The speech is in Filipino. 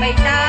Bye-bye